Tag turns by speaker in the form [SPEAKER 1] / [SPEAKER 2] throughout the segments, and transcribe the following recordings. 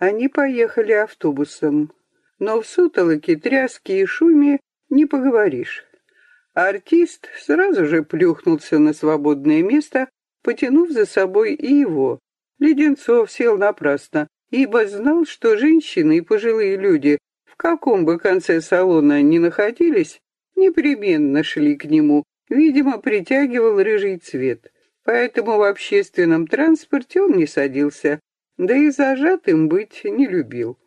[SPEAKER 1] Они поехали автобусом, но в сутолоке, тряске и шуме не поговоришь. Артист сразу же плюхнулся на свободное место, потянув за собой и его. Леденцов сел напрасно, ибо знал, что женщины и пожилые люди, в каком бы конце салона ни находились, непременно шли к нему, видимо, притягивал рыжий цвет. Поэтому в общественном транспорте он не садился, да и зажатым быть не любил.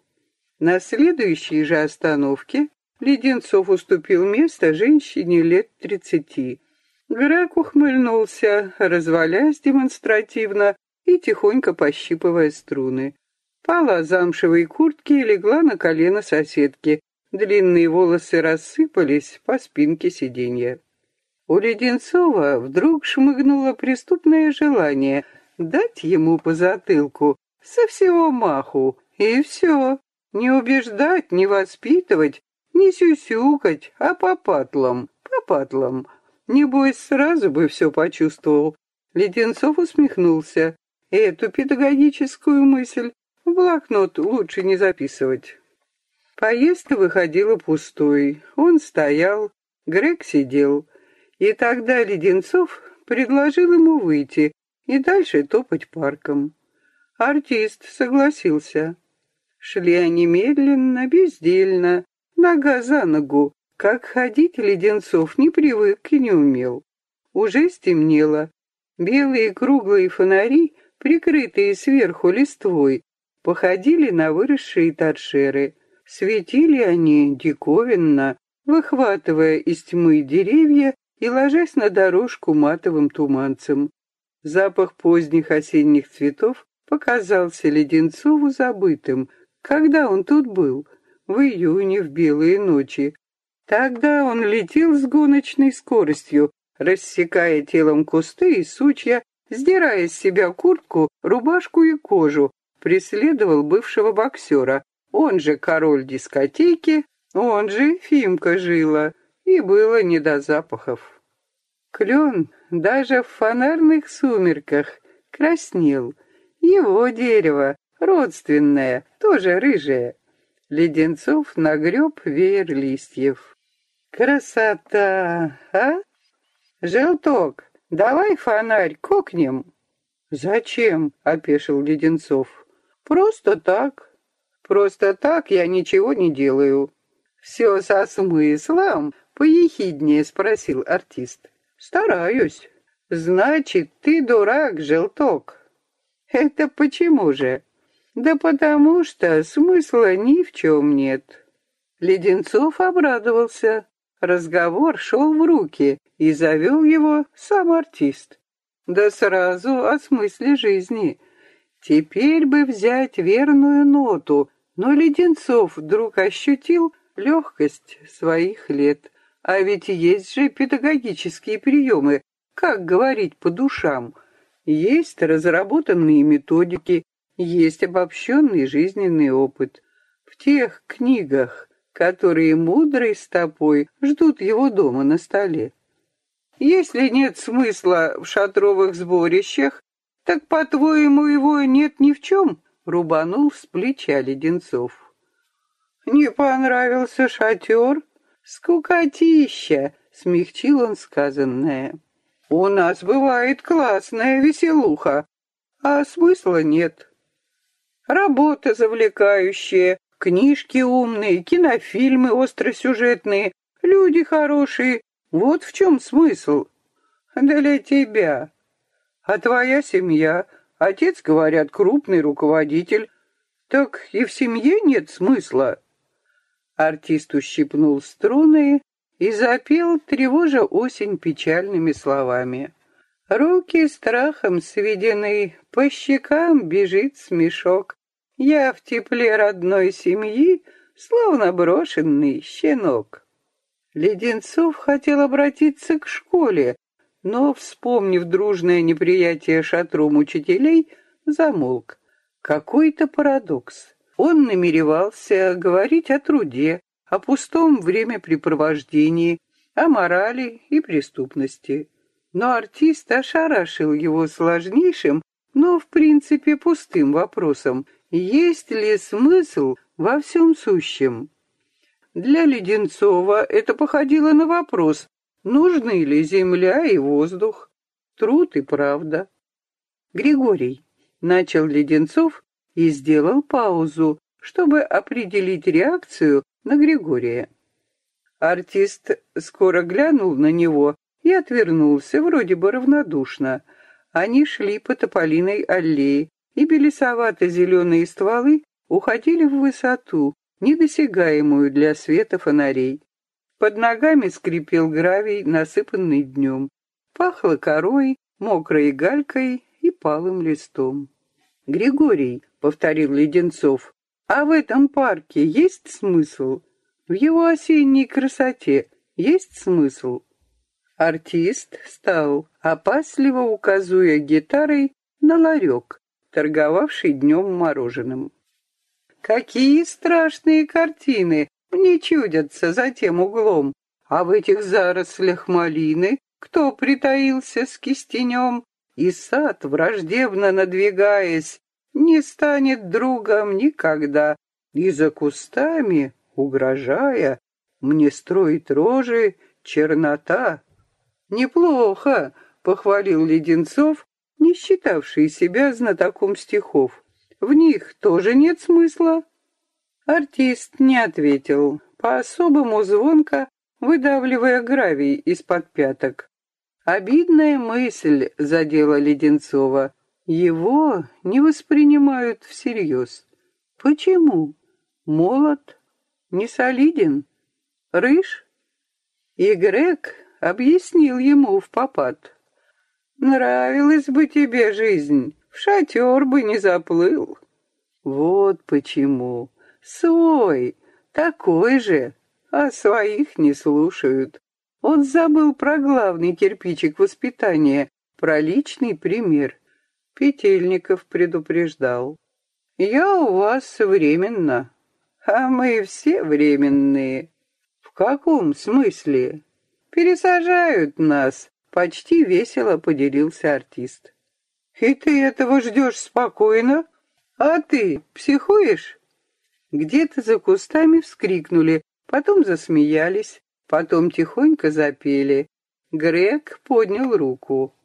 [SPEAKER 1] На следующей же остановке Леденцов уступил место женщине лет тридцати. Грак ухмыльнулся, развалясь демонстративно и тихонько пощипывая струны. Пала замшевой куртки и легла на колено соседки. Длинные волосы рассыпались по спинке сиденья. У Леденцова вдруг шмыгнуло преступное желание дать ему по затылку со всего маху, и все. Не убеждать, не воспитывать, не сюсюкать, а по патлам, по патлам. Небось, сразу бы все почувствовал. Леденцов усмехнулся. Эту педагогическую мысль в блокнот лучше не записывать. Поездка выходила пустой. Он стоял, Грег сидел. И тогда Леденцов предложил ему выйти и дальше топать парком. Артист согласился. Шли они медленно, бездельно, нога за ногу. Как ходить Леденцов не привык и не умел. Уже стемнело. Белые круглые фонари, прикрытые сверху листвой, походили на выросшие торшеры. Светили они диковинно, выхватывая из тьмы деревья и ложась на дорожку матовым туманцем. Запах поздних осенних цветов показался Леденцову забытым, когда он тут был, в июне, в белые ночи. Тогда он летел с гоночной скоростью, рассекая телом кусты и сучья, сдирая с себя куртку, рубашку и кожу, преследовал бывшего боксера, он же король дискотеки, он же Фимка жила, и было не до запахов. Клен даже в фонарных сумерках краснел, его дерево, родственное, тоже рыжее. Леденцов нагреб веер листьев. Красота, а? Желток, давай фонарь кокнем. Зачем? опешил Леденцов. Просто так. Просто так я ничего не делаю. Все со смыслом, поехиднее спросил артист. Стараюсь. Значит, ты дурак, желток. Это почему же? Да потому что смысла ни в чем нет. Леденцов обрадовался. Разговор шел в руки, и завел его сам артист. Да сразу о смысле жизни. Теперь бы взять верную ноту, но Леденцов вдруг ощутил легкость своих лет. А ведь есть же педагогические приемы, как говорить по душам, есть разработанные методики, есть обобщенный жизненный опыт. В тех книгах, которые мудрой стопой ждут его дома на столе. Если нет смысла в шатровых сборищах, так, по-твоему, его нет ни в чем, рубанул с плеча Леденцов. Не понравился шатер? Скукотища, смягчил он сказанное. У нас бывает классная веселуха, а смысла нет. Работа завлекающая, книжки умные, кинофильмы остросюжетные, люди хорошие. Вот в чем смысл. Для тебя. А твоя семья, отец, говорят, крупный руководитель. Так и в семье нет смысла. Артист ущипнул струны и запел, тревожа осень печальными словами. Руки страхом сведены, по щекам бежит смешок. Я в тепле родной семьи, словно брошенный щенок. Леденцов хотел обратиться к школе, но, вспомнив дружное неприятие шатром учителей, замолк. Какой-то парадокс. Он намеревался говорить о труде, о пустом времяпрепровождении, о морали и преступности. Но артист ошарашил его сложнейшим, но в принципе пустым вопросом. Есть ли смысл во всем сущем? Для Леденцова это походило на вопрос, нужны ли земля и воздух, труд и правда. Григорий, начал Леденцов и сделал паузу, чтобы определить реакцию на Григория. Артист скоро глянул на него и отвернулся, вроде бы равнодушно. Они шли по тополиной аллее, и белесовато-зеленые стволы уходили в высоту, недосягаемую для света фонарей. Под ногами скрипел гравий, насыпанный днем. Пахло корой, мокрой галькой и палым листом. «Григорий», — повторил Леденцов, — «а в этом парке есть смысл? В его осенней красоте есть смысл?» Артист стал, опасливо указуя гитарой на ларек, торговавший днем мороженым. Какие страшные картины мне чудятся за тем углом, а в этих зарослях малины кто притаился с кистенем, и сад, враждебно надвигаясь, не станет другом никогда, и за кустами, угрожая, мне строит рожи чернота. Неплохо, похвалил Леденцов, не считавший себя знатоком стихов. В них тоже нет смысла. Артист не ответил, по-особому звонко выдавливая гравий из-под пяток. Обидная мысль задела Леденцова. Его не воспринимают всерьез. Почему? Молод? Не солиден? Рыж? И Грег объяснил ему в попад. Нравилась бы тебе жизнь, в шатер бы не заплыл. Вот почему. Свой, такой же, а своих не слушают. Он забыл про главный кирпичик воспитания, про личный пример. Петельников предупреждал. «Я у вас временно, а мы все временные». «В каком смысле?» «Пересажают нас», — почти весело поделился артист. И ты этого ждешь спокойно? А ты психуешь? Где-то за кустами вскрикнули, потом засмеялись, потом тихонько запели. Грег поднял руку.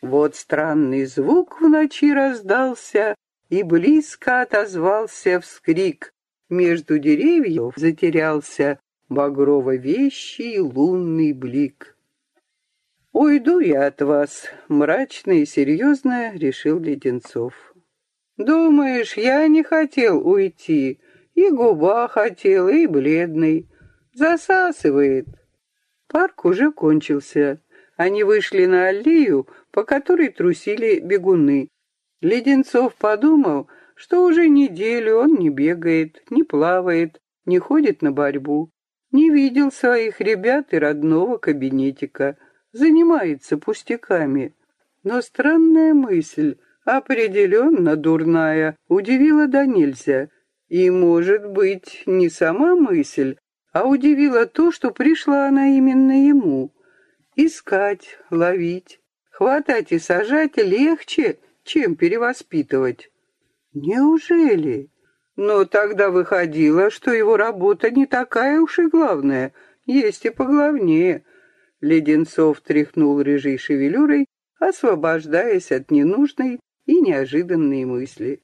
[SPEAKER 1] Вот странный звук в ночи раздался, и близко отозвался вскрик. Между деревьев затерялся багрово-вещий лунный блик. «Уйду я от вас», — мрачно и серьезно решил Леденцов. «Думаешь, я не хотел уйти, и губа хотела, и бледный. Засасывает». Парк уже кончился. Они вышли на аллею, по которой трусили бегуны. Леденцов подумал, что уже неделю он не бегает, не плавает, не ходит на борьбу, не видел своих ребят и родного кабинетика — занимается пустяками. Но странная мысль, определенно дурная, удивила до нельзя. И, может быть, не сама мысль, а удивила то, что пришла она именно ему. Искать, ловить, хватать и сажать легче, чем перевоспитывать. Неужели? Но тогда выходило, что его работа не такая уж и главная, есть и поглавнее — Леденцов тряхнул рыжей шевелюрой, освобождаясь от ненужной и неожиданной мысли.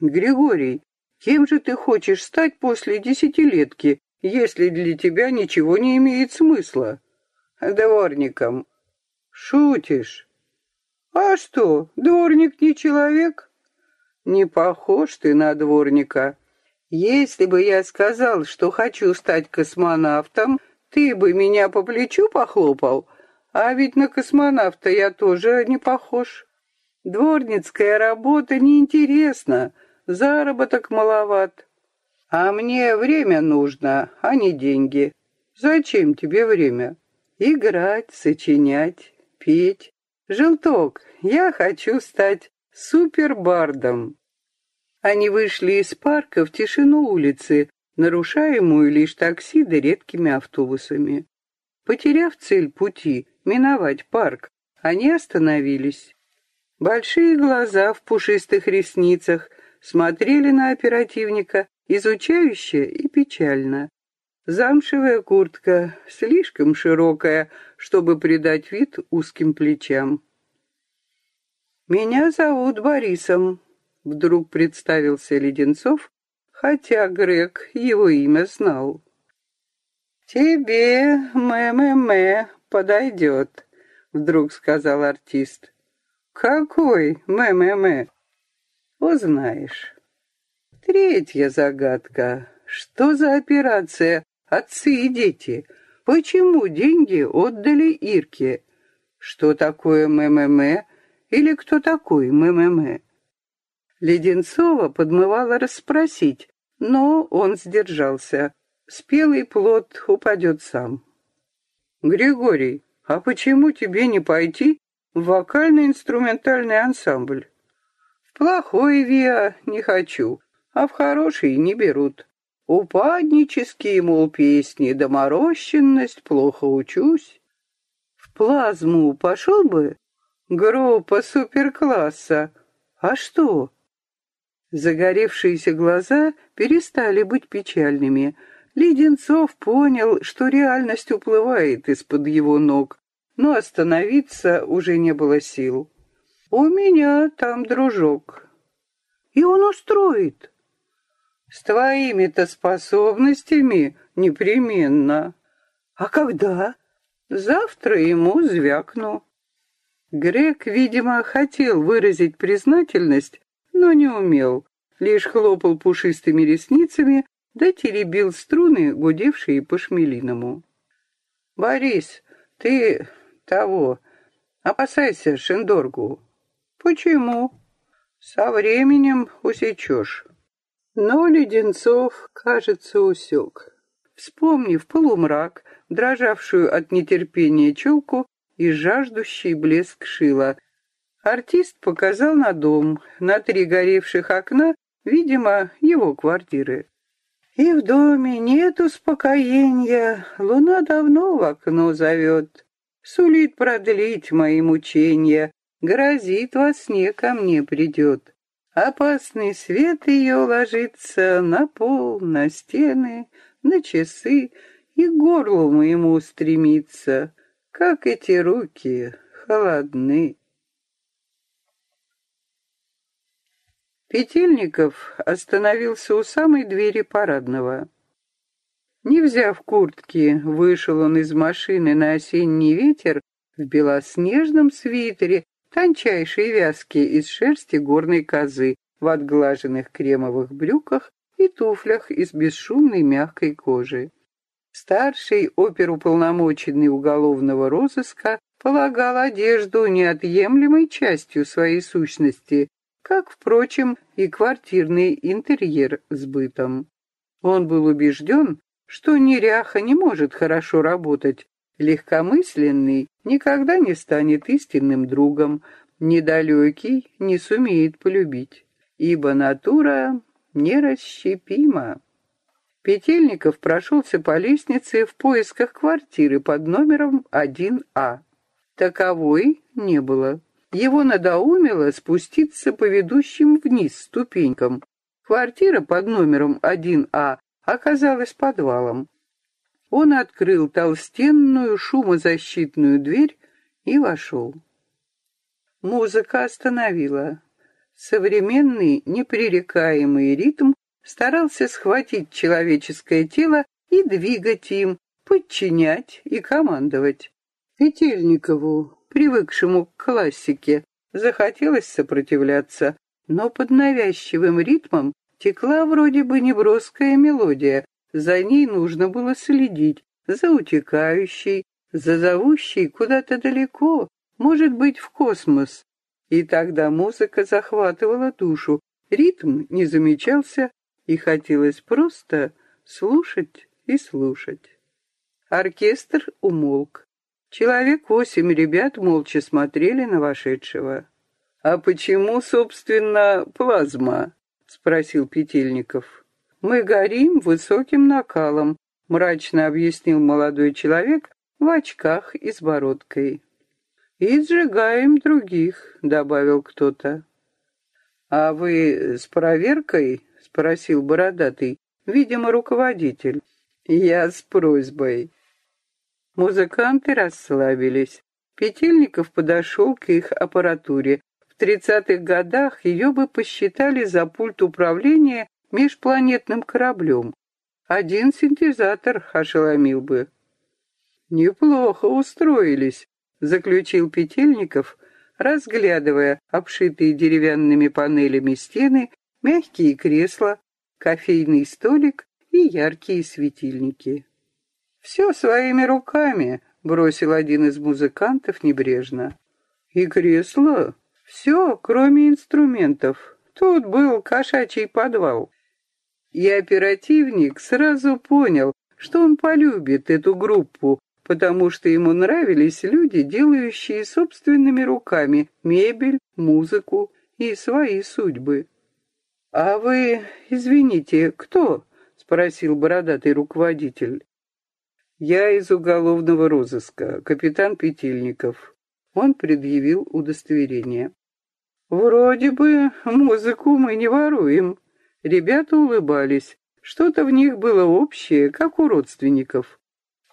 [SPEAKER 1] «Григорий, кем же ты хочешь стать после десятилетки, если для тебя ничего не имеет смысла?» «Дворником». «Шутишь?» «А что, дворник не человек?» «Не похож ты на дворника. Если бы я сказал, что хочу стать космонавтом, ты бы меня по плечу похлопал, а ведь на космонавта я тоже не похож. Дворницкая работа неинтересна, заработок маловат. А мне время нужно, а не деньги. Зачем тебе время? Играть, сочинять, петь. Желток, я хочу стать супербардом. Они вышли из парка в тишину улицы, нарушаемую лишь такси да редкими автобусами. Потеряв цель пути, миновать парк, они остановились. Большие глаза в пушистых ресницах смотрели на оперативника изучающе и печально. Замшевая куртка, слишком широкая, чтобы придать вид узким плечам. «Меня зовут Борисом», — вдруг представился Леденцов, хотя Грег его имя знал. «Тебе мэ-мэ-мэ подойдет», — вдруг сказал артист. «Какой мэ-мэ-мэ?» «Узнаешь». Третья загадка. Что за операция Отцы и дети, почему деньги отдали Ирке? Что такое МММ или кто такой МММ? Леденцова подмывала расспросить, но он сдержался. Спелый плод упадет сам. «Григорий, а почему тебе не пойти в вокально-инструментальный ансамбль?» «В плохой ВИА не хочу, а в хороший не берут. Упаднические, мол, песни, доморощенность, плохо учусь. В плазму пошел бы? Группа суперкласса. А что? Загоревшиеся глаза перестали быть печальными. Леденцов понял, что реальность уплывает из-под его ног, но остановиться уже не было сил. «У меня там дружок». «И он устроит», с твоими-то способностями непременно. А когда? Завтра ему звякну. Грег, видимо, хотел выразить признательность, но не умел, лишь хлопал пушистыми ресницами да теребил струны, гудевшие по шмелиному. «Борис, ты того, опасайся Шендоргу». «Почему?» «Со временем усечешь». Но Леденцов, кажется, усек. Вспомнив полумрак, дрожавшую от нетерпения челку и жаждущий блеск шила, артист показал на дом, на три горевших окна, видимо, его квартиры. И в доме нет успокоения, луна давно в окно зовет, сулит продлить мои мучения, грозит во сне ко мне придет. Опасный свет ее ложится на пол, на стены, на часы, и к горлу моему стремится, как эти руки холодны. Петельников остановился у самой двери парадного. Не взяв куртки, вышел он из машины на осенний ветер в белоснежном свитере тончайшие вязки из шерсти горной козы в отглаженных кремовых брюках и туфлях из бесшумной мягкой кожи. Старший оперуполномоченный уголовного розыска полагал одежду неотъемлемой частью своей сущности, как, впрочем, и квартирный интерьер с бытом. Он был убежден, что неряха не может хорошо работать, Легкомысленный никогда не станет истинным другом, недалекий не сумеет полюбить, ибо натура нерасщепима. Петельников прошелся по лестнице в поисках квартиры под номером 1А. Таковой не было. Его надоумило спуститься по ведущим вниз ступенькам. Квартира под номером 1А оказалась подвалом. Он открыл толстенную шумозащитную дверь и вошел. Музыка остановила. Современный непререкаемый ритм старался схватить человеческое тело и двигать им, подчинять и командовать. Петельникову, привыкшему к классике, захотелось сопротивляться, но под навязчивым ритмом текла вроде бы неброская мелодия, за ней нужно было следить, за утекающей, за зовущей куда-то далеко, может быть, в космос. И тогда музыка захватывала душу, ритм не замечался, и хотелось просто слушать и слушать. Оркестр умолк. Человек восемь ребят молча смотрели на вошедшего. «А почему, собственно, плазма?» — спросил Петельников. «Мы горим высоким накалом», — мрачно объяснил молодой человек в очках и с бородкой. «И сжигаем других», — добавил кто-то. «А вы с проверкой?» — спросил бородатый, видимо, руководитель. «Я с просьбой». Музыканты расслабились. Петельников подошел к их аппаратуре. В тридцатых годах ее бы посчитали за пульт управления межпланетным кораблем. Один синтезатор ошеломил бы. «Неплохо устроились», — заключил Петельников, разглядывая обшитые деревянными панелями стены, мягкие кресла, кофейный столик и яркие светильники. «Все своими руками», — бросил один из музыкантов небрежно. «И кресло? Все, кроме инструментов. Тут был кошачий подвал». И оперативник сразу понял, что он полюбит эту группу, потому что ему нравились люди, делающие собственными руками мебель, музыку и свои судьбы. «А вы, извините, кто?» — спросил бородатый руководитель. «Я из уголовного розыска, капитан Петельников». Он предъявил удостоверение. «Вроде бы музыку мы не воруем». Ребята улыбались. Что-то в них было общее, как у родственников.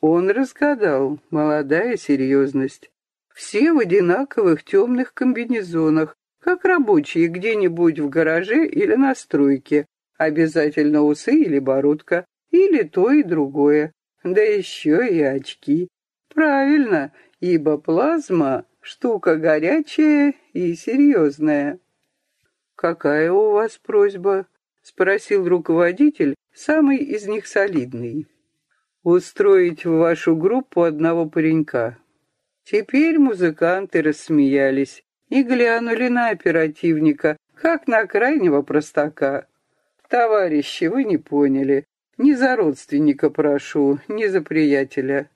[SPEAKER 1] Он разгадал, молодая серьезность. Все в одинаковых темных комбинезонах, как рабочие где-нибудь в гараже или на стройке. Обязательно усы или бородка, или то и другое. Да еще и очки. Правильно, ибо плазма — штука горячая и серьезная. «Какая у вас просьба?» — спросил руководитель, самый из них солидный. «Устроить в вашу группу одного паренька». Теперь музыканты рассмеялись и глянули на оперативника, как на крайнего простака. «Товарищи, вы не поняли. Не за родственника прошу, не за приятеля».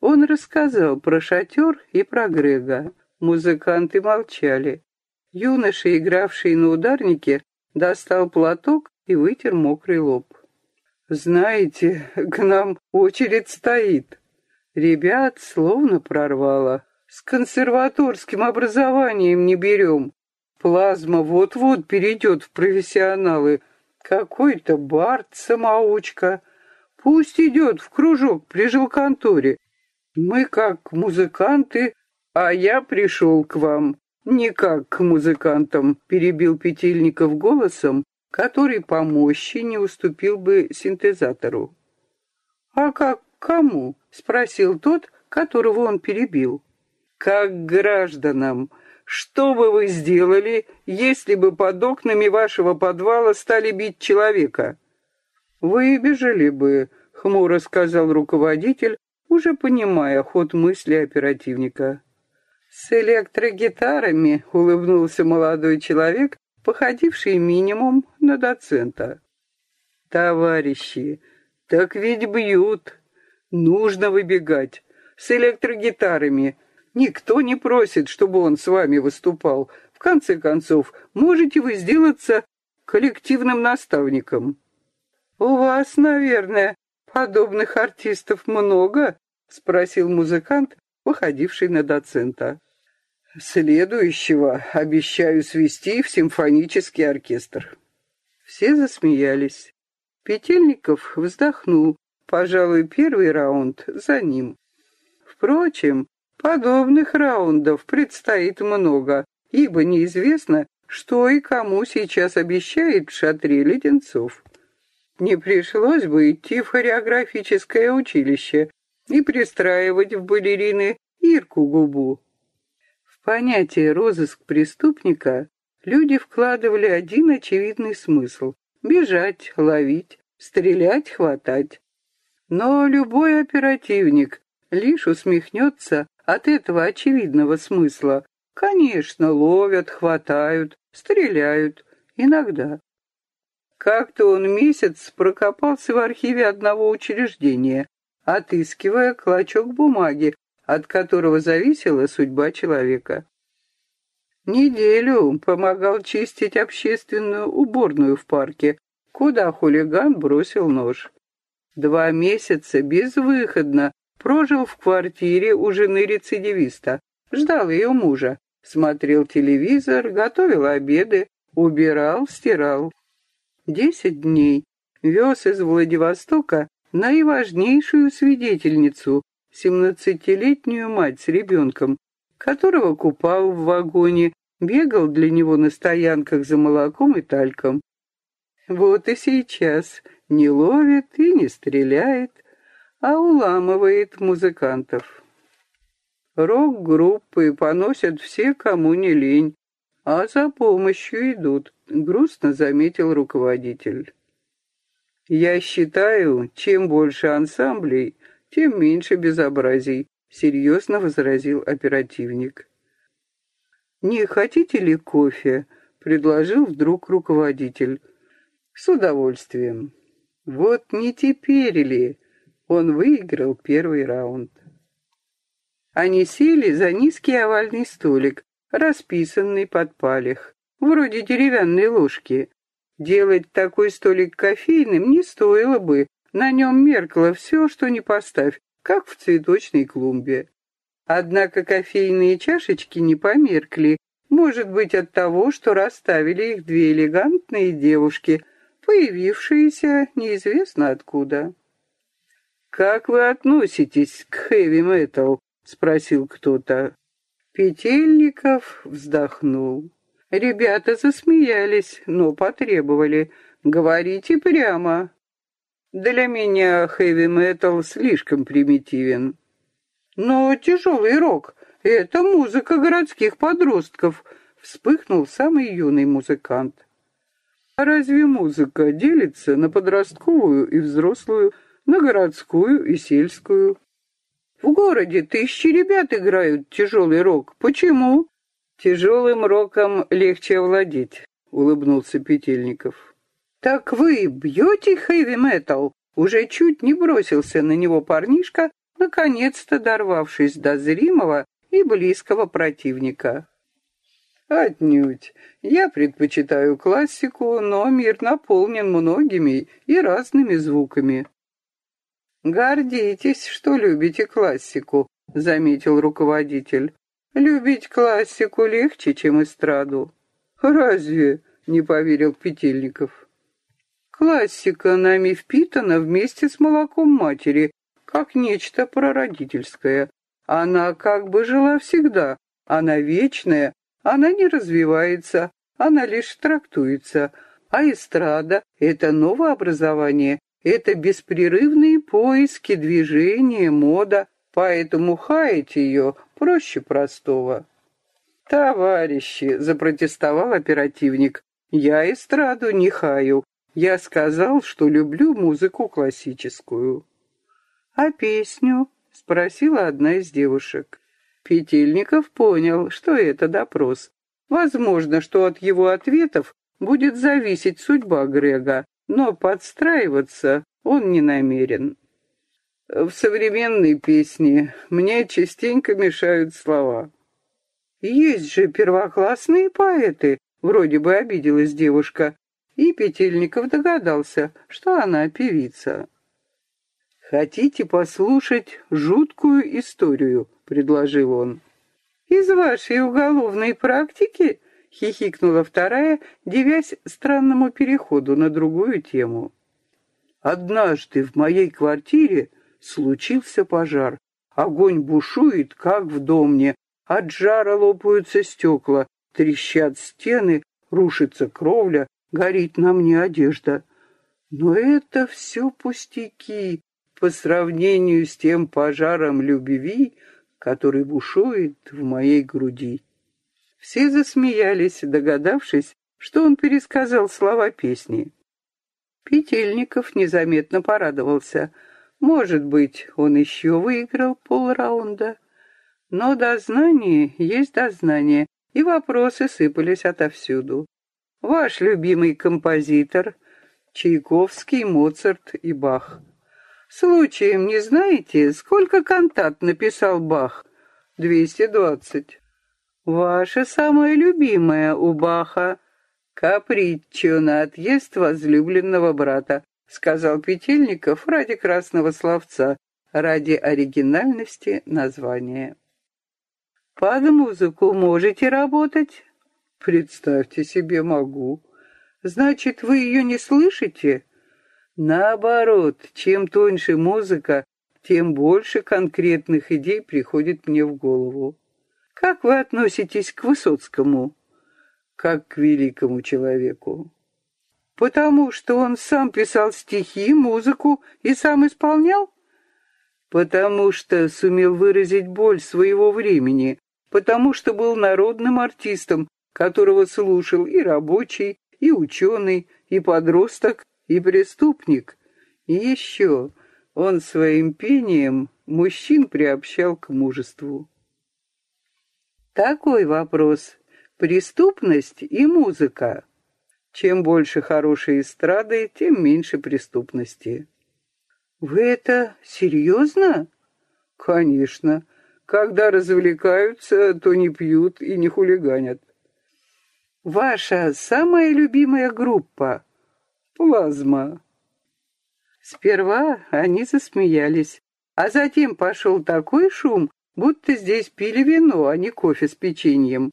[SPEAKER 1] Он рассказал про шатер и про Грега. Музыканты молчали. Юноша, игравший на ударнике, достал платок и вытер мокрый лоб. «Знаете, к нам очередь стоит». Ребят словно прорвало. С консерваторским образованием не берем. Плазма вот-вот перейдет в профессионалы. Какой-то Барт-самоучка. Пусть идет в кружок при жилконторе. Мы как музыканты, а я пришел к вам. Не как к музыкантам, перебил Петельников голосом, который по мощи не уступил бы синтезатору. «А как кому?» — спросил тот, которого он перебил. «Как гражданам. Что бы вы сделали, если бы под окнами вашего подвала стали бить человека?» «Выбежали бы», — хмуро сказал руководитель, уже понимая ход мысли оперативника. «С электрогитарами», — улыбнулся молодой человек, походивший минимум на доцента. «Товарищи, так ведь бьют. Нужно выбегать. С электрогитарами. Никто не просит, чтобы он с вами выступал. В конце концов, можете вы сделаться коллективным наставником». «У вас, наверное, подобных артистов много?» — спросил музыкант, выходивший на доцента. Следующего обещаю свести в симфонический оркестр. Все засмеялись. Петельников вздохнул. Пожалуй, первый раунд за ним. Впрочем, подобных раундов предстоит много, ибо неизвестно, что и кому сейчас обещает в шатре леденцов. Не пришлось бы идти в хореографическое училище и пристраивать в балерины Ирку Губу понятие «розыск преступника» люди вкладывали один очевидный смысл — бежать, ловить, стрелять, хватать. Но любой оперативник лишь усмехнется от этого очевидного смысла. Конечно, ловят, хватают, стреляют, иногда. Как-то он месяц прокопался в архиве одного учреждения, отыскивая клочок бумаги, от которого зависела судьба человека. Неделю помогал чистить общественную уборную в парке, куда хулиган бросил нож. Два месяца безвыходно прожил в квартире у жены рецидивиста, ждал ее мужа, смотрел телевизор, готовил обеды, Убирал, стирал. Десять дней вез из Владивостока наиважнейшую свидетельницу, семнадцатилетнюю мать с ребенком, которого купал в вагоне, бегал для него на стоянках за молоком и тальком. Вот и сейчас не ловит и не стреляет, а уламывает музыкантов. Рок-группы поносят все, кому не лень, а за помощью идут, грустно заметил руководитель. Я считаю, чем больше ансамблей, тем меньше безобразий, серьезно возразил оперативник. Не хотите ли кофе? предложил вдруг руководитель. С удовольствием. Вот не теперь ли он выиграл первый раунд? Они сели за низкий овальный столик, расписанный под палех, вроде деревянной ложки. Делать такой столик кофейным не стоило бы, на нем меркло все, что не поставь, как в цветочной клумбе. Однако кофейные чашечки не померкли, может быть от того, что расставили их две элегантные девушки, появившиеся неизвестно откуда. «Как вы относитесь к хэви-метал?» — спросил кто-то. Петельников вздохнул. Ребята засмеялись, но потребовали. «Говорите прямо». «Для меня хэви-метал слишком примитивен». «Но тяжелый рок — это музыка городских подростков», — вспыхнул самый юный музыкант. «А разве музыка делится на подростковую и взрослую, на городскую и сельскую?» В городе тысячи ребят играют тяжелый рок. Почему? Тяжелым роком легче овладеть, улыбнулся Петельников. Так вы бьете хэви-метал? Уже чуть не бросился на него парнишка, наконец-то дорвавшись до зримого и близкого противника. Отнюдь. Я предпочитаю классику, но мир наполнен многими и разными звуками. «Гордитесь, что любите классику», — заметил руководитель. «Любить классику легче, чем эстраду». «Разве?» — не поверил Петельников. «Классика нами впитана вместе с молоком матери, как нечто прародительское. Она как бы жила всегда, она вечная, она не развивается, она лишь трактуется. А эстрада — это новообразование, это беспрерывные поиски, движения, мода, поэтому хаять ее проще простого. «Товарищи!» — запротестовал оперативник. «Я эстраду не хаю. Я сказал, что люблю музыку классическую». «А песню?» — спросила одна из девушек. Петельников понял, что это допрос. Возможно, что от его ответов будет зависеть судьба Грега, но подстраиваться он не намерен. В современной песне мне частенько мешают слова. Есть же первоклассные поэты, вроде бы обиделась девушка, и Петельников догадался, что она певица. «Хотите послушать жуткую историю?» — предложил он. «Из вашей уголовной практики?» — хихикнула вторая, девясь странному переходу на другую тему. «Однажды в моей квартире случился пожар. Огонь бушует, как в домне. От жара лопаются стекла, трещат стены, рушится кровля, горит на мне одежда. Но это все пустяки по сравнению с тем пожаром любви, который бушует в моей груди. Все засмеялись, догадавшись, что он пересказал слова песни. Петельников незаметно порадовался. Может быть, он еще выиграл полраунда. Но дознание есть дознание, и вопросы сыпались отовсюду. Ваш любимый композитор — Чайковский, Моцарт и Бах. Случаем не знаете, сколько кантат написал Бах? Двести двадцать. Ваша самая любимая у Баха — каприччо на отъезд возлюбленного брата, сказал Петельников ради красного словца, ради оригинальности названия. Под музыку можете работать? Представьте себе, могу. Значит, вы ее не слышите? Наоборот, чем тоньше музыка, тем больше конкретных идей приходит мне в голову. Как вы относитесь к Высоцкому? Как к великому человеку. Потому что он сам писал стихи, музыку и сам исполнял? Потому что сумел выразить боль своего времени, потому что был народным артистом, которого слушал и рабочий, и ученый, и подросток, и преступник. И еще он своим пением мужчин приобщал к мужеству. Такой вопрос. Преступность и музыка. Чем больше хорошей эстрады, тем меньше преступности. Вы это серьезно? Конечно. Когда развлекаются, то не пьют и не хулиганят. Ваша самая любимая группа? Плазма. Сперва они засмеялись, а затем пошел такой шум, будто здесь пили вино, а не кофе с печеньем.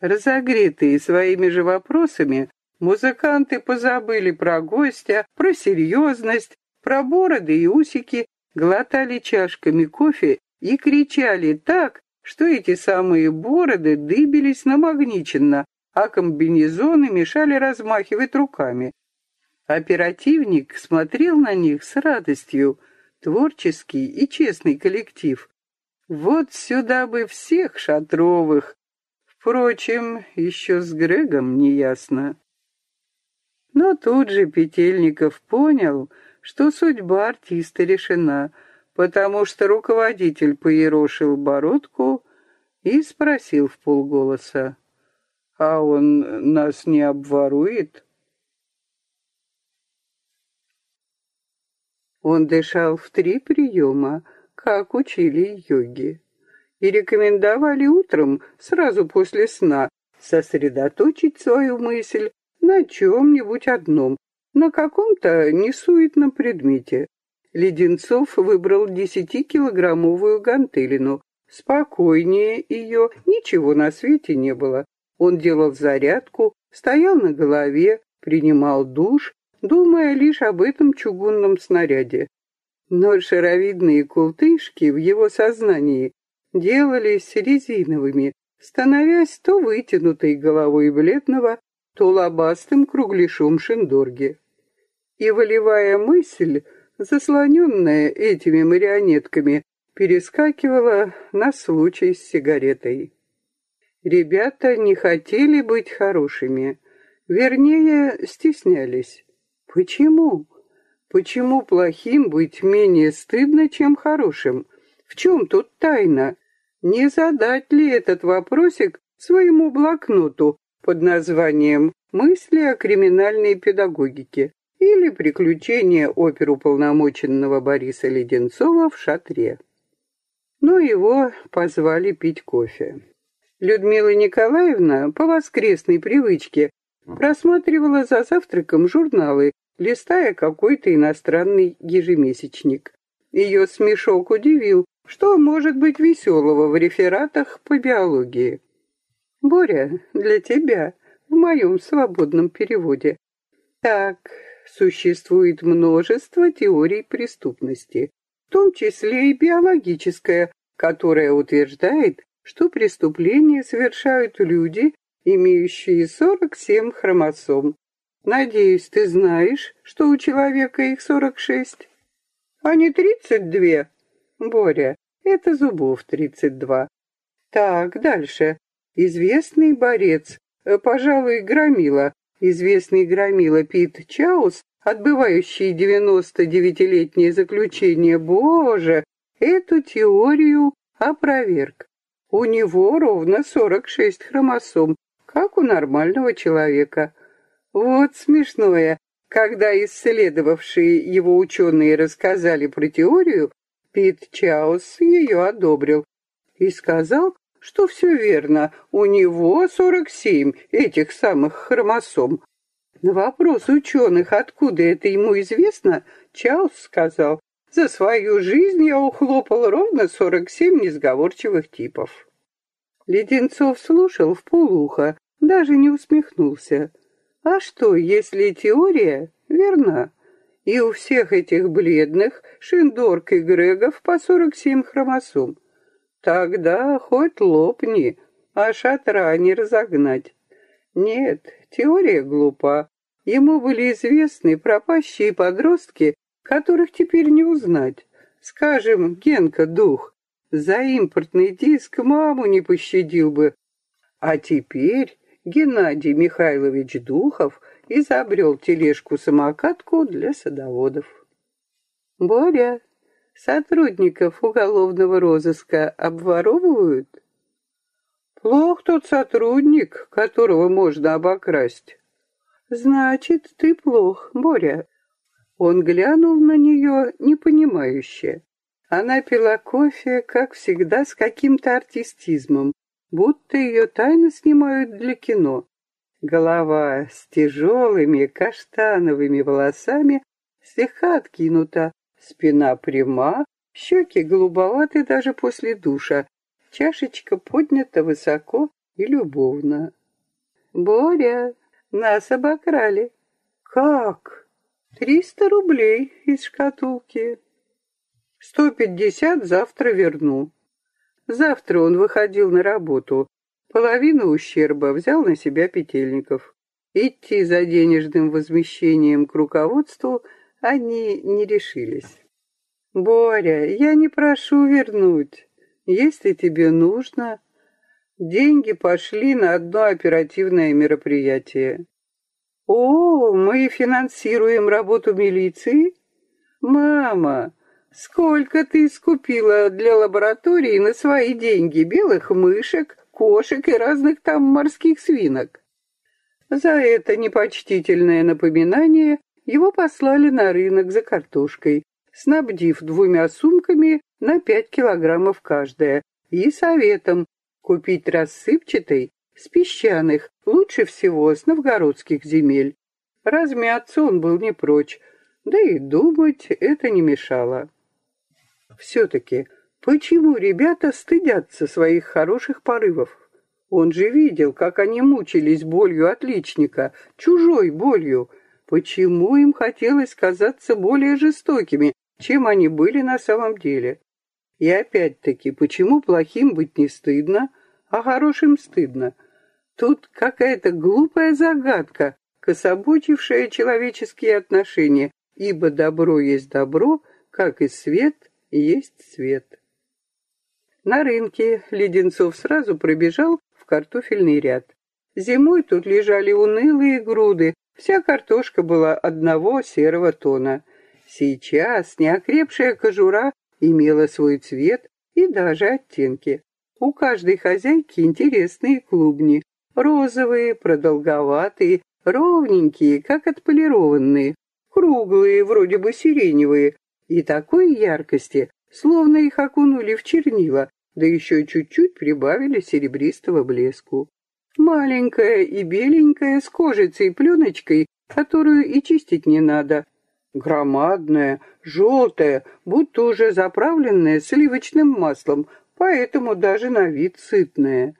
[SPEAKER 1] Разогретые своими же вопросами, музыканты позабыли про гостя, про серьезность, про бороды и усики, глотали чашками кофе и кричали так, что эти самые бороды дыбились намагниченно, а комбинезоны мешали размахивать руками. Оперативник смотрел на них с радостью, творческий и честный коллектив. Вот сюда бы всех Шатровых. Впрочем, еще с Грегом неясно. Но тут же Петельников понял, что судьба артиста решена, потому что руководитель поерошил бородку и спросил в полголоса. А он нас не обворует? Он дышал в три приема, как учили йоги, и рекомендовали утром, сразу после сна, сосредоточить свою мысль на чем-нибудь одном, на каком-то несуетном предмете. Леденцов выбрал десятикилограммовую гантелину. Спокойнее ее ничего на свете не было. Он делал зарядку, стоял на голове, принимал душ, думая лишь об этом чугунном снаряде. Но шаровидные култышки в его сознании делались резиновыми, становясь то вытянутой головой бледного, то лобастым кругляшом шиндорги. И волевая мысль, заслоненная этими марионетками, перескакивала на случай с сигаретой. Ребята не хотели быть хорошими, вернее, стеснялись. Почему? Почему плохим быть менее стыдно, чем хорошим? В чем тут тайна? Не задать ли этот вопросик своему блокноту под названием «Мысли о криминальной педагогике» или «Приключения оперуполномоченного Бориса Леденцова в шатре». Но его позвали пить кофе. Людмила Николаевна по воскресной привычке просматривала за завтраком журналы, листая какой-то иностранный ежемесячник. Ее смешок удивил, что может быть веселого в рефератах по биологии. «Боря, для тебя, в моем свободном переводе. Так, существует множество теорий преступности, в том числе и биологическая, которая утверждает, что преступления совершают люди, имеющие 47 хромосом. Надеюсь, ты знаешь, что у человека их 46? А не 32? Боря, это зубов 32. Так, дальше. Известный борец, э, пожалуй, громила, известный громила Пит Чаус, отбывающий 99-летнее заключение, боже, эту теорию опроверг. У него ровно 46 хромосом, как у нормального человека. Вот смешное. Когда исследовавшие его ученые рассказали про теорию, Пит Чаус ее одобрил и сказал, что все верно, у него 47 этих самых хромосом. На вопрос ученых, откуда это ему известно, Чаус сказал, за свою жизнь я ухлопал ровно 47 несговорчивых типов. Леденцов слушал в полухо, даже не усмехнулся. А что, если теория верна? И у всех этих бледных Шиндорк и Грегов по 47 хромосом. Тогда хоть лопни, а шатра не разогнать. Нет, теория глупа. Ему были известны пропащие подростки, которых теперь не узнать. Скажем, Генка Дух, за импортный диск маму не пощадил бы. А теперь Геннадий Михайлович Духов изобрел тележку-самокатку для садоводов. Боря, сотрудников уголовного розыска обворовывают? Плох тот сотрудник, которого можно обокрасть. Значит, ты плох, Боря. Он глянул на нее непонимающе. Она пила кофе, как всегда, с каким-то артистизмом, будто ее тайно снимают для кино. Голова с тяжелыми каштановыми волосами слегка откинута, спина пряма, щеки голубоваты даже после душа, Чашечка поднята высоко и любовно. «Боря, нас обокрали». «Как?» «Триста рублей из шкатулки». «Сто пятьдесят завтра верну». Завтра он выходил на работу. Половину ущерба взял на себя Петельников. Идти за денежным возмещением к руководству они не решились. «Боря, я не прошу вернуть. Если тебе нужно, деньги пошли на одно оперативное мероприятие. О, мы финансируем работу милиции? Мама, сколько ты скупила для лаборатории на свои деньги белых мышек, кошек и разных там морских свинок? За это непочтительное напоминание его послали на рынок за картошкой, снабдив двумя сумками на пять килограммов каждая, и советом купить рассыпчатой с песчаных, лучше всего с новгородских земель. Размяться он был не прочь, да и думать это не мешало. Все-таки, почему ребята стыдятся своих хороших порывов? Он же видел, как они мучились болью отличника, чужой болью. Почему им хотелось казаться более жестокими, чем они были на самом деле. И опять-таки, почему плохим быть не стыдно, а хорошим стыдно? Тут какая-то глупая загадка, кособочившая человеческие отношения, ибо добро есть добро, как и свет есть свет. На рынке Леденцов сразу пробежал в картофельный ряд. Зимой тут лежали унылые груды, вся картошка была одного серого тона — Сейчас неокрепшая кожура имела свой цвет и даже оттенки. У каждой хозяйки интересные клубни. Розовые, продолговатые, ровненькие, как отполированные, круглые, вроде бы сиреневые, и такой яркости, словно их окунули в чернила, да еще чуть-чуть прибавили серебристого блеску. Маленькая и беленькая, с кожицей и пленочкой, которую и чистить не надо, Громадная, желтая, будто уже заправленная сливочным маслом, поэтому даже на вид сытная.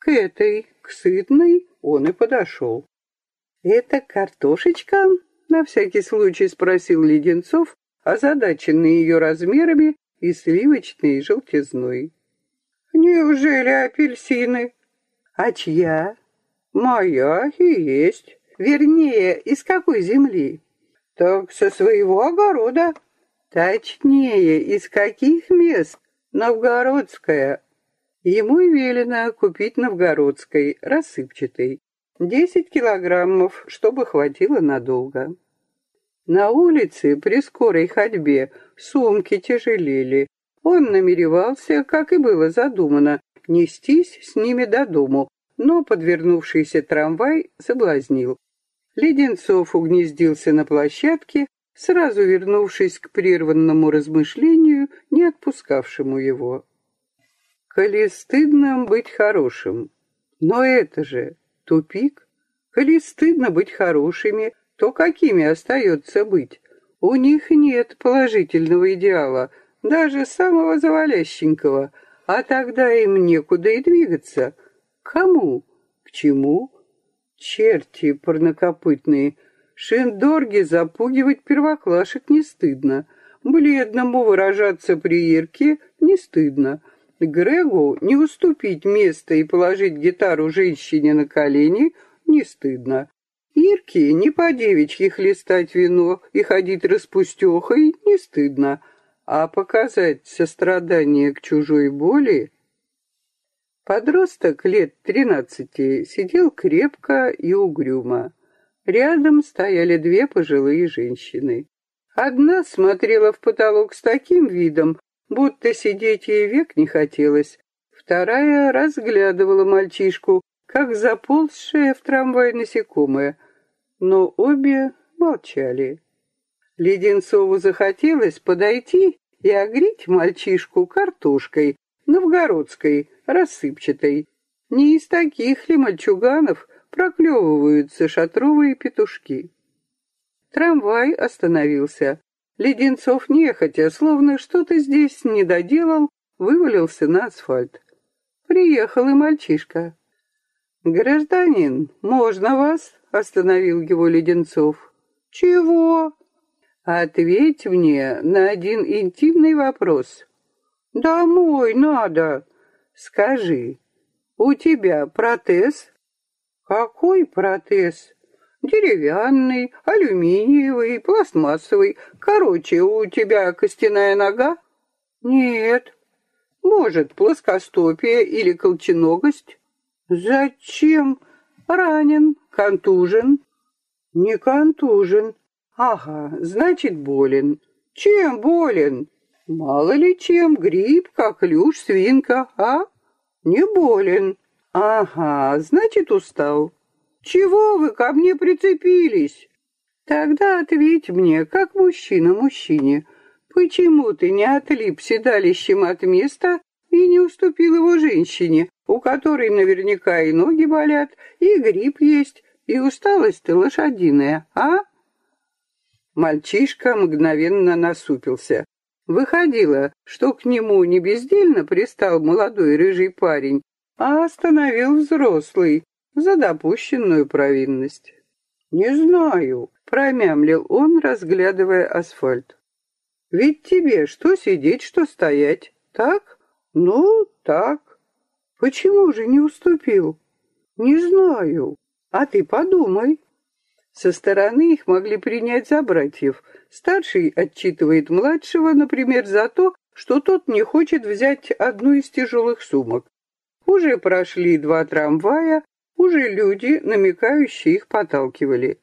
[SPEAKER 1] К этой, к сытной, он и подошел. «Это картошечка?» — на всякий случай спросил Леденцов, озадаченный ее размерами и сливочной желтизной. «Неужели апельсины?» «А чья?» «Моя и есть. Вернее, из какой земли?» Так со своего огорода. Точнее, из каких мест? Новгородская. Ему велено купить новгородской, рассыпчатой. Десять килограммов, чтобы хватило надолго. На улице при скорой ходьбе сумки тяжелели. Он намеревался, как и было задумано, нестись с ними до дому, но подвернувшийся трамвай соблазнил. Леденцов угнездился на площадке, сразу вернувшись к прерванному размышлению, не отпускавшему его. Коли стыдно быть хорошим, но это же тупик. Коли стыдно быть хорошими, то какими остается быть? У них нет положительного идеала, даже самого завалященького, а тогда им некуда и двигаться. Кому? К чему? Черти парнокопытные. Шиндорги запугивать первоклашек не стыдно. Бледному выражаться при Ирке не стыдно. Грегу не уступить место и положить гитару женщине на колени не стыдно. Ирке не по девичьи хлестать вино и ходить распустехой не стыдно, а показать сострадание к чужой боли Подросток лет тринадцати сидел крепко и угрюмо. Рядом стояли две пожилые женщины. Одна смотрела в потолок с таким видом, будто сидеть ей век не хотелось. Вторая разглядывала мальчишку, как заползшее в трамвай насекомое. Но обе молчали. Леденцову захотелось подойти и огреть мальчишку картошкой, новгородской, рассыпчатой. Не из таких ли мальчуганов проклевываются шатровые петушки? Трамвай остановился. Леденцов нехотя, словно что-то здесь не доделал, вывалился на асфальт. Приехал и мальчишка. «Гражданин, можно вас?» — остановил его Леденцов. «Чего?» «Ответь мне на один интимный вопрос». «Домой надо!» Скажи, у тебя протез? Какой протез? Деревянный, алюминиевый, пластмассовый. Короче, у тебя костяная нога? Нет. Может, плоскостопие или колченогость? Зачем? Ранен, контужен. Не контужен. Ага, значит, болен. Чем болен? Мало ли чем, гриб, коклюш, свинка, а? Не болен. Ага, значит, устал. Чего вы ко мне прицепились? Тогда ответь мне, как мужчина мужчине, почему ты не отлип седалищем от места и не уступил его женщине, у которой наверняка и ноги болят, и грипп есть, и усталость лошадиная, а? Мальчишка мгновенно насупился. Выходило, что к нему не бездельно пристал молодой рыжий парень, а остановил взрослый за допущенную провинность. «Не знаю», — промямлил он, разглядывая асфальт. «Ведь тебе что сидеть, что стоять, так? Ну, так. Почему же не уступил? Не знаю. А ты подумай». Со стороны их могли принять за братьев. Старший отчитывает младшего, например, за то, что тот не хочет взять одну из тяжелых сумок. Уже прошли два трамвая, уже люди, намекающие их, подталкивали.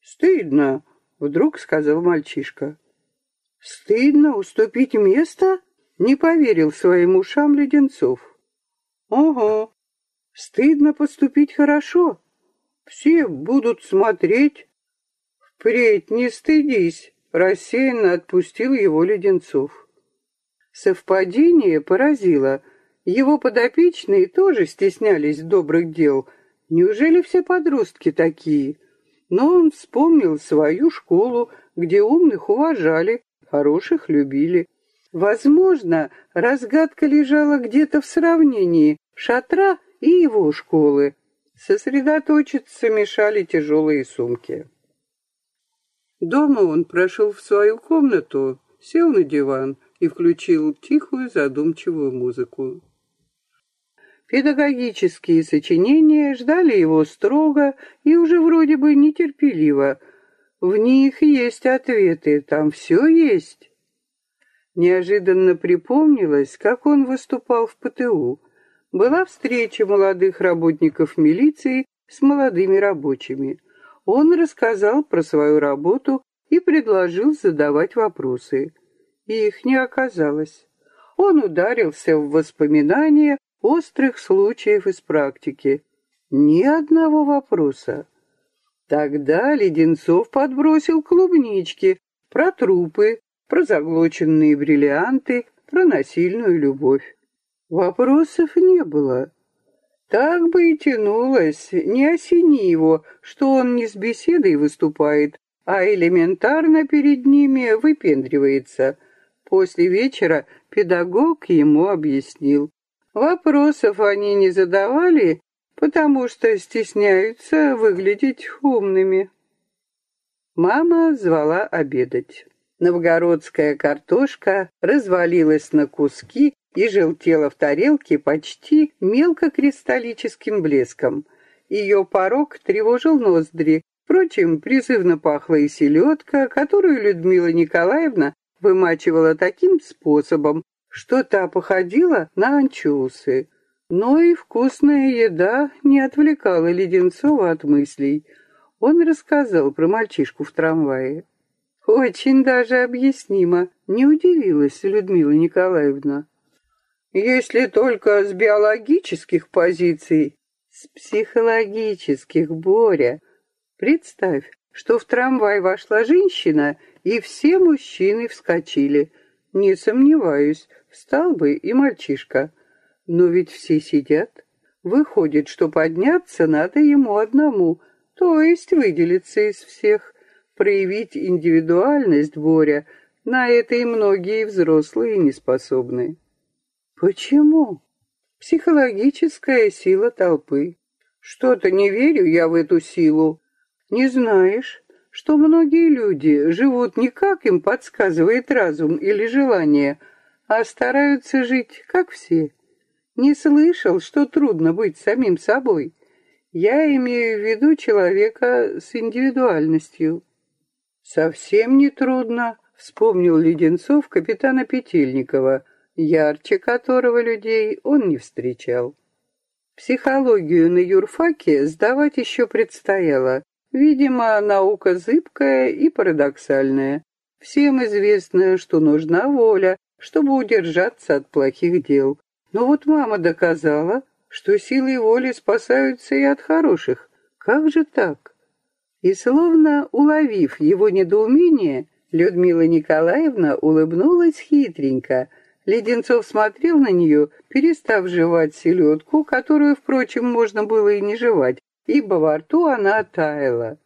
[SPEAKER 1] «Стыдно», — вдруг сказал мальчишка. «Стыдно уступить место?» — не поверил своим ушам Леденцов. «Ого, стыдно поступить хорошо», все будут смотреть. Впредь не стыдись, рассеянно отпустил его Леденцов. Совпадение поразило. Его подопечные тоже стеснялись добрых дел. Неужели все подростки такие? Но он вспомнил свою школу, где умных уважали, хороших любили. Возможно, разгадка лежала где-то в сравнении шатра и его школы. Сосредоточиться мешали тяжелые сумки. Дома он прошел в свою комнату, сел на диван и включил тихую задумчивую музыку. Педагогические сочинения ждали его строго и уже вроде бы нетерпеливо. В них есть ответы, там все есть. Неожиданно припомнилось, как он выступал в ПТУ была встреча молодых работников милиции с молодыми рабочими. Он рассказал про свою работу и предложил задавать вопросы. Их не оказалось. Он ударился в воспоминания острых случаев из практики. Ни одного вопроса. Тогда Леденцов подбросил клубнички про трупы, про заглоченные бриллианты, про насильную любовь. Вопросов не было. Так бы и тянулось, не осени его, что он не с беседой выступает, а элементарно перед ними выпендривается. После вечера педагог ему объяснил. Вопросов они не задавали, потому что стесняются выглядеть умными. Мама звала обедать. Новгородская картошка развалилась на куски и желтела в тарелке почти мелкокристаллическим блеском. Ее порог тревожил ноздри. Впрочем, призывно пахла и селедка, которую Людмила Николаевна вымачивала таким способом, что та походила на анчоусы. Но и вкусная еда не отвлекала Леденцова от мыслей. Он рассказал про мальчишку в трамвае. Очень даже объяснимо, не удивилась Людмила Николаевна. Если только с биологических позиций, с психологических, Боря. Представь, что в трамвай вошла женщина, и все мужчины вскочили. Не сомневаюсь, встал бы и мальчишка. Но ведь все сидят. Выходит, что подняться надо ему одному, то есть выделиться из всех, проявить индивидуальность Боря. На это и многие взрослые не способны. Почему? Психологическая сила толпы. Что-то не верю я в эту силу. Не знаешь, что многие люди живут не как им подсказывает разум или желание, а стараются жить, как все. Не слышал, что трудно быть самим собой. Я имею в виду человека с индивидуальностью. Совсем не трудно, вспомнил Леденцов капитана Петельникова, ярче которого людей он не встречал. Психологию на юрфаке сдавать еще предстояло. Видимо, наука зыбкая и парадоксальная. Всем известно, что нужна воля, чтобы удержаться от плохих дел. Но вот мама доказала, что силой воли спасаются и от хороших. Как же так? И словно уловив его недоумение, Людмила Николаевна улыбнулась хитренько – Леденцов смотрел на нее, перестав жевать селедку, которую, впрочем, можно было и не жевать, ибо во рту она таяла.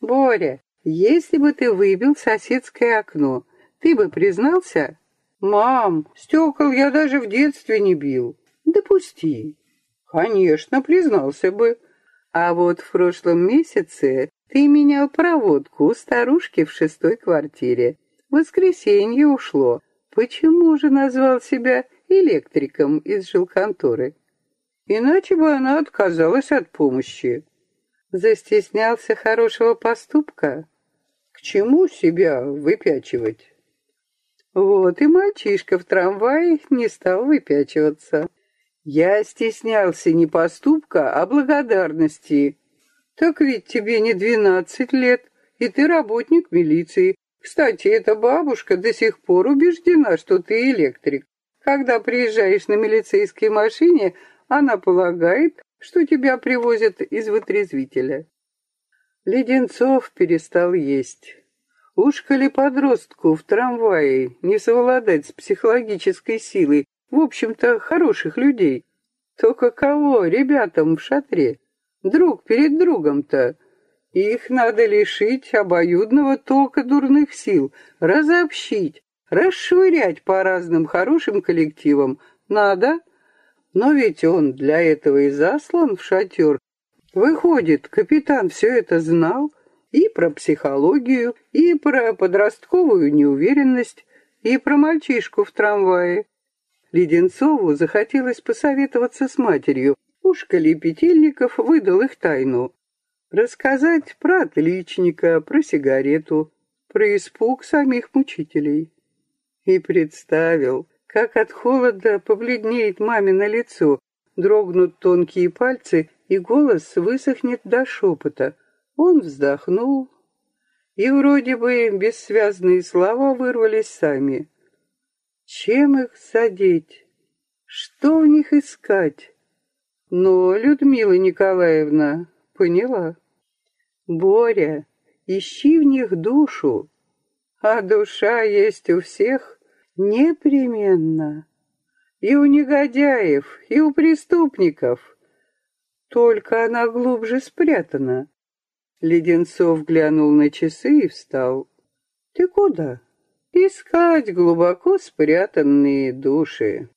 [SPEAKER 1] «Боря, если бы ты выбил соседское окно, ты бы признался?» «Мам, стекол я даже в детстве не бил». «Допусти». «Конечно, признался бы». «А вот в прошлом месяце ты менял проводку у старушки в шестой квартире. Воскресенье ушло, Почему же назвал себя электриком из жилконторы? Иначе бы она отказалась от помощи. Застеснялся хорошего поступка? К чему себя выпячивать? Вот и мальчишка в трамвае не стал выпячиваться. Я стеснялся не поступка, а благодарности. Так ведь тебе не двенадцать лет, и ты работник милиции, кстати, эта бабушка до сих пор убеждена, что ты электрик. Когда приезжаешь на милицейской машине, она полагает, что тебя привозят из вытрезвителя. Леденцов перестал есть. Уж коли подростку в трамвае не совладать с психологической силой, в общем-то, хороших людей, то каково ребятам в шатре? Друг перед другом-то их надо лишить обоюдного тока дурных сил, разобщить, расшвырять по разным хорошим коллективам. Надо, но ведь он для этого и заслан в шатер. Выходит, капитан все это знал и про психологию, и про подростковую неуверенность, и про мальчишку в трамвае. Леденцову захотелось посоветоваться с матерью. Уж коли Петельников выдал их тайну. Рассказать про отличника, про сигарету, про испуг самих мучителей. И представил, как от холода побледнеет мамино лицо, дрогнут тонкие пальцы, и голос высохнет до шепота. Он вздохнул, и вроде бы бессвязные слова вырвались сами. Чем их задеть? Что в них искать? Но Людмила Николаевна поняла. Боря, ищи в них душу, а душа есть у всех непременно. И у негодяев, и у преступников. Только она глубже спрятана. Леденцов глянул на часы и встал. Ты куда? Искать глубоко спрятанные души.